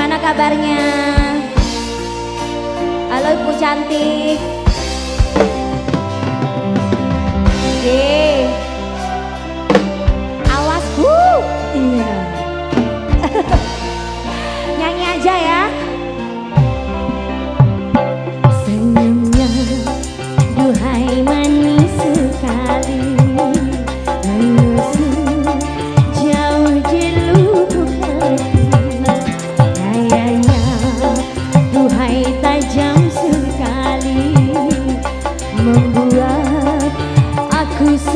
Gimana kabarnya? Halo Ibu cantik. Yeah.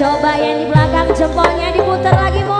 Coba yang di belakang jempolnya diputar lagi mau